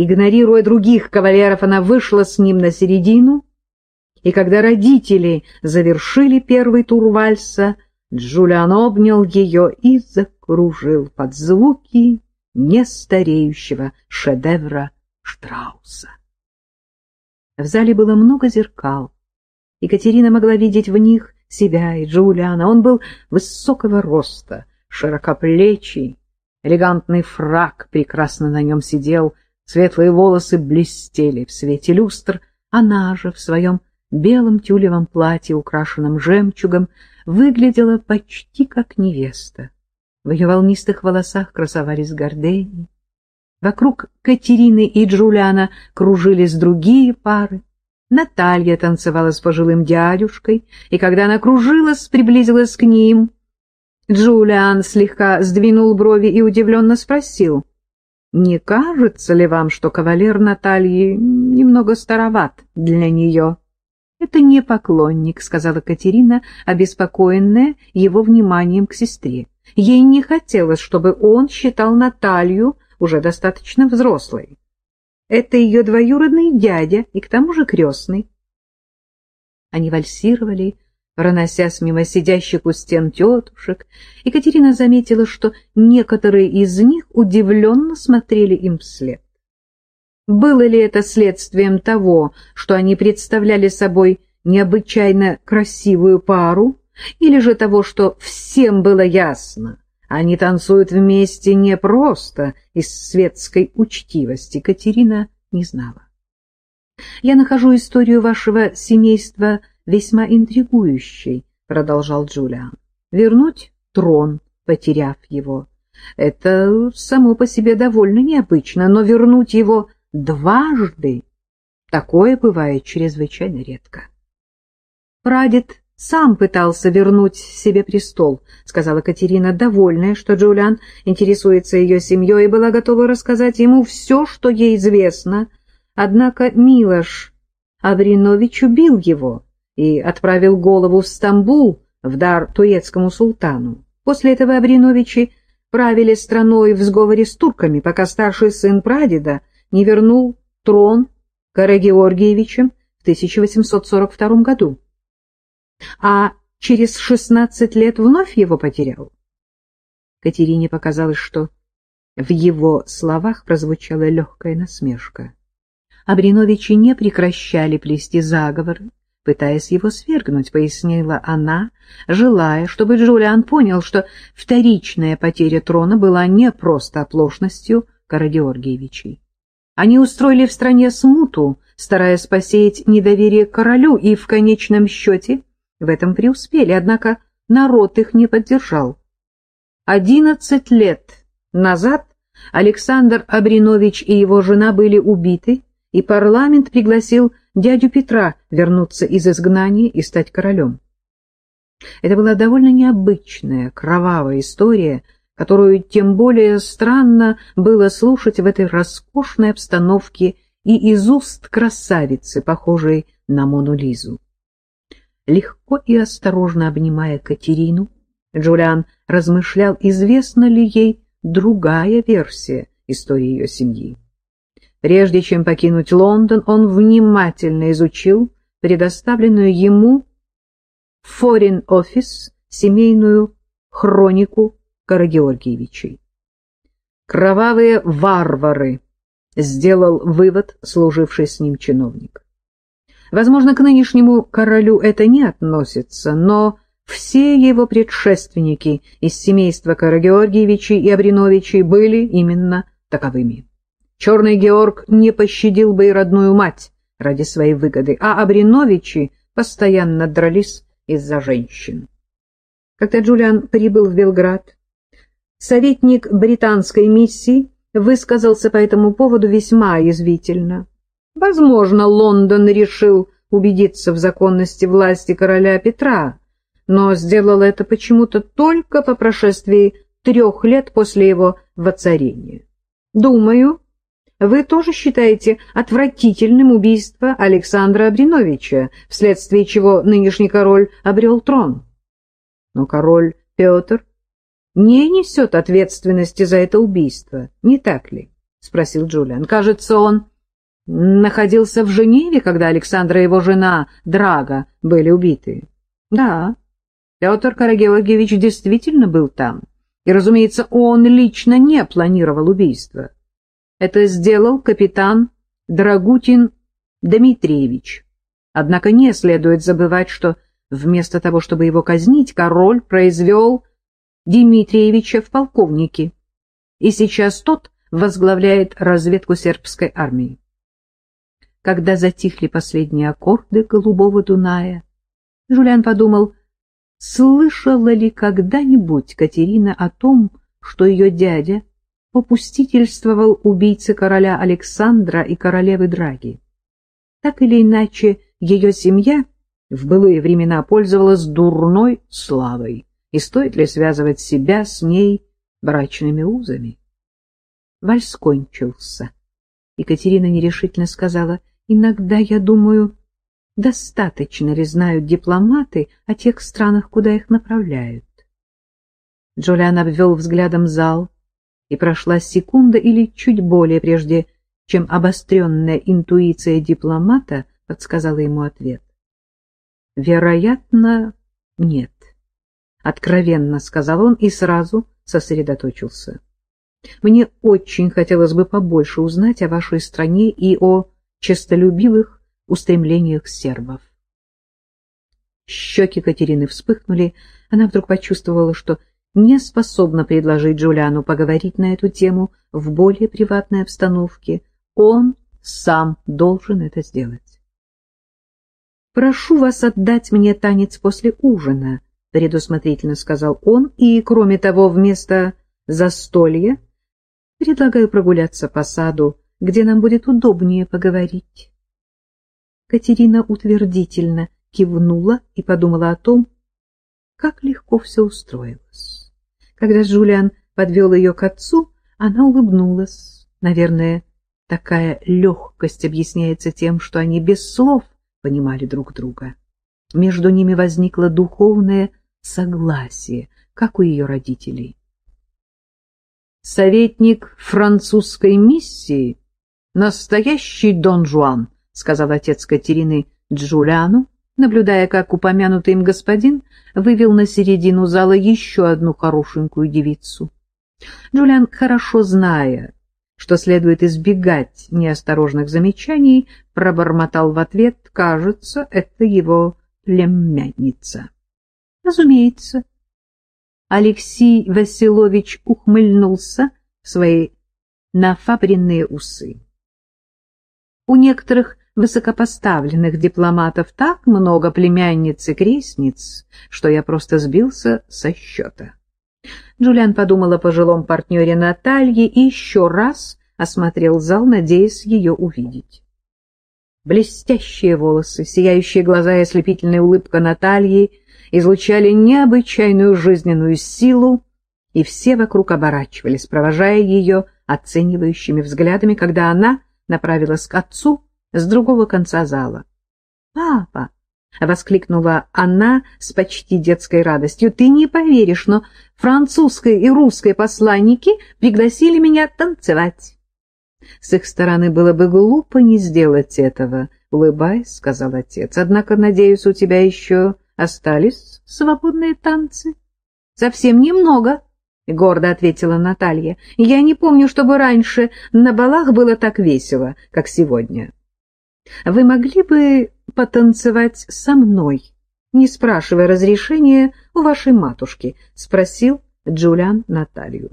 Игнорируя других кавалеров, она вышла с ним на середину, и когда родители завершили первый тур вальса, Джулиан обнял ее и закружил под звуки нестареющего шедевра Штрауса. В зале было много зеркал. Екатерина могла видеть в них себя и Джулиана. Он был высокого роста, широкоплечий, элегантный фрак прекрасно на нем сидел, светлые волосы блестели в свете люстр, она же в своем белом тюлевом платье, украшенном жемчугом, выглядела почти как невеста. В ее волнистых волосах красовались гордени. Вокруг Катерины и Джулиана кружились другие пары. Наталья танцевала с пожилым дядюшкой, и когда она кружилась, приблизилась к ним. Джулиан слегка сдвинул брови и удивленно спросил, «Не кажется ли вам, что кавалер Натальи немного староват для нее?» «Это не поклонник», — сказала Катерина, обеспокоенная его вниманием к сестре. Ей не хотелось, чтобы он считал Наталью уже достаточно взрослой. Это ее двоюродный дядя и к тому же крестный. Они вальсировали, проносясь мимо сидящих у стен тетушек. Екатерина заметила, что некоторые из них удивленно смотрели им вслед. Было ли это следствием того, что они представляли собой необычайно красивую пару, или же того, что всем было ясно, они танцуют вместе не просто из светской учтивости, Катерина не знала. «Я нахожу историю вашего семейства весьма интригующей», — продолжал Джулиан. «Вернуть трон, потеряв его, это само по себе довольно необычно, но вернуть его дважды — такое бывает чрезвычайно редко». Прадед сам пытался вернуть себе престол, — сказала Катерина, довольная, что Джулиан интересуется ее семьей и была готова рассказать ему все, что ей известно. Однако Милош Авринович убил его и отправил голову в Стамбул в дар туецкому султану. После этого Авриновичи правили страной в сговоре с турками, пока старший сын прадеда не вернул трон Карагеоргиевичем в 1842 году а через шестнадцать лет вновь его потерял. Катерине показалось, что в его словах прозвучала легкая насмешка. Абриновичи не прекращали плести заговоры, пытаясь его свергнуть, пояснила она, желая, чтобы Джулиан понял, что вторичная потеря трона была не просто оплошностью Карагеоргиевичей. Они устроили в стране смуту, стараясь посеять недоверие к королю, и в конечном счете в этом преуспели, однако народ их не поддержал. Одиннадцать лет назад Александр Абринович и его жена были убиты, и парламент пригласил дядю Петра вернуться из изгнания и стать королем. Это была довольно необычная, кровавая история, которую тем более странно было слушать в этой роскошной обстановке и из уст красавицы, похожей на Мону Лизу. Легко и осторожно обнимая Катерину, Джулиан размышлял, известна ли ей другая версия истории ее семьи. Прежде чем покинуть Лондон, он внимательно изучил предоставленную ему Foreign Office семейную хронику Карагеоргиевичей. «Кровавые варвары», — сделал вывод служивший с ним чиновник. Возможно, к нынешнему королю это не относится, но все его предшественники из семейства Карагеоргиевичей и Абриновичей были именно таковыми. Черный Георг не пощадил бы и родную мать ради своей выгоды, а Абриновичи постоянно дрались из-за женщин. Когда Джулиан прибыл в Белград, советник британской миссии высказался по этому поводу весьма язвительно. Возможно, Лондон решил убедиться в законности власти короля Петра, но сделал это почему-то только по прошествии трех лет после его воцарения. Думаю, вы тоже считаете отвратительным убийство Александра Абриновича, вследствие чего нынешний король обрел трон. Но король Петр не несет ответственности за это убийство, не так ли? — спросил Джулиан. — Кажется, он находился в Женеве, когда Александра и его жена Драга были убиты. — Да, Петр Карагеоргиевич действительно был там. И, разумеется, он лично не планировал убийство. Это сделал капитан Драгутин Дмитриевич. Однако не следует забывать, что вместо того, чтобы его казнить, король произвел Дмитриевича в полковники. И сейчас тот возглавляет разведку сербской армии. Когда затихли последние аккорды голубого Дуная, Жулиан подумал, слышала ли когда-нибудь Катерина о том, что ее дядя попустительствовал убийце короля Александра и королевы Драги. Так или иначе, ее семья в былые времена пользовалась дурной славой, и стоит ли связывать себя с ней брачными узами? Вальс кончился. Екатерина нерешительно сказала, «Иногда я думаю, достаточно ли знают дипломаты о тех странах, куда их направляют?» Джулиан обвел взглядом зал, и прошла секунда или чуть более, прежде чем обостренная интуиция дипломата подсказала ему ответ. «Вероятно, нет», — откровенно сказал он и сразу сосредоточился. Мне очень хотелось бы побольше узнать о вашей стране и о честолюбивых устремлениях сербов. Щеки Катерины вспыхнули. Она вдруг почувствовала, что не способна предложить Джулиану поговорить на эту тему в более приватной обстановке. Он сам должен это сделать. «Прошу вас отдать мне танец после ужина», — предусмотрительно сказал он, и, кроме того, вместо застолья Предлагаю прогуляться по саду, где нам будет удобнее поговорить. Катерина утвердительно кивнула и подумала о том, как легко все устроилось. Когда Джулиан подвел ее к отцу, она улыбнулась. Наверное, такая легкость объясняется тем, что они без слов понимали друг друга. Между ними возникло духовное согласие, как у ее родителей советник французской миссии, настоящий Дон Жуан, — сказал отец Катерины Джулиану, наблюдая, как упомянутый им господин вывел на середину зала еще одну хорошенькую девицу. Джулиан, хорошо зная, что следует избегать неосторожных замечаний, пробормотал в ответ, кажется, это его племянница. Разумеется, Алексей Василович ухмыльнулся в свои нафабренные усы. У некоторых высокопоставленных дипломатов так много племянниц и крестниц, что я просто сбился со счета. Джулиан подумал о пожилом партнере Натальи и еще раз осмотрел зал, надеясь ее увидеть. Блестящие волосы, сияющие глаза и ослепительная улыбка Натальи излучали необычайную жизненную силу, и все вокруг оборачивались, провожая ее оценивающими взглядами, когда она направилась к отцу с другого конца зала. «Папа!» — воскликнула она с почти детской радостью. «Ты не поверишь, но французские и русские посланники пригласили меня танцевать». «С их стороны было бы глупо не сделать этого», — улыбаясь, сказал отец. «Однако, надеюсь, у тебя еще остались свободные танцы? — Совсем немного, — гордо ответила Наталья. — Я не помню, чтобы раньше на балах было так весело, как сегодня. — Вы могли бы потанцевать со мной, не спрашивая разрешения у вашей матушки? — спросил Джулиан Наталью.